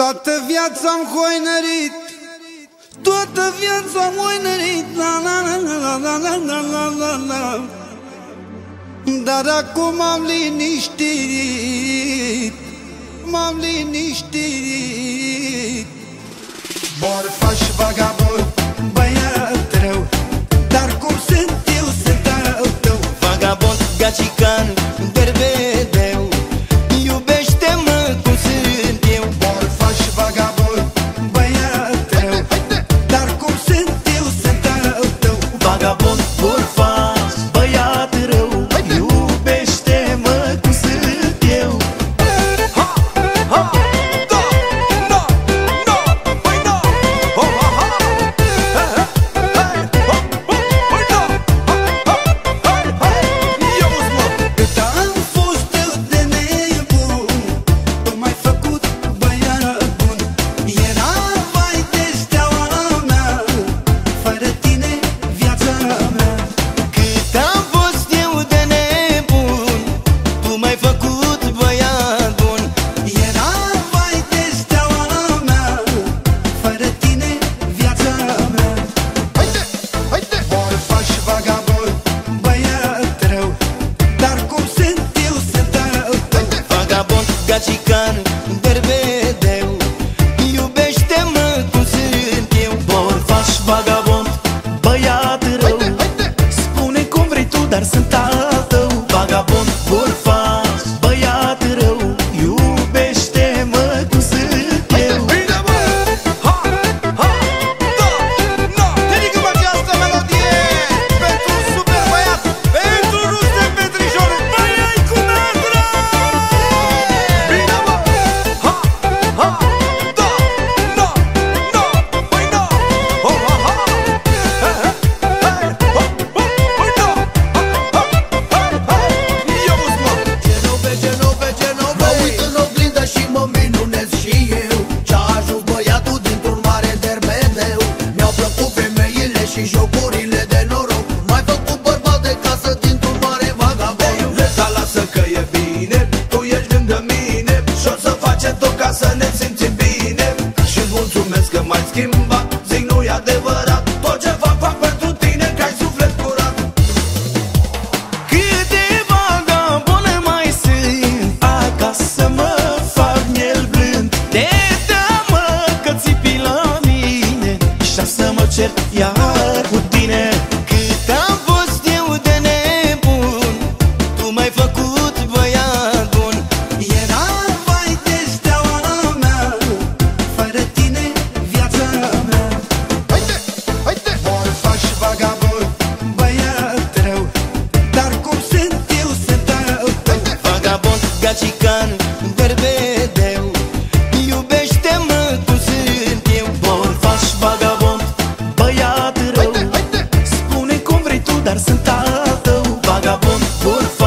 Toată viața am hoinărit. Toată viața am hoinărit. La la la la la la la la la la Dar acum am liniștit. M-am liniștit. Borfaș vagabond. One, por favor. dar sunt al tău Vagabond, vulfan Dar sunt al tău vagabond, vor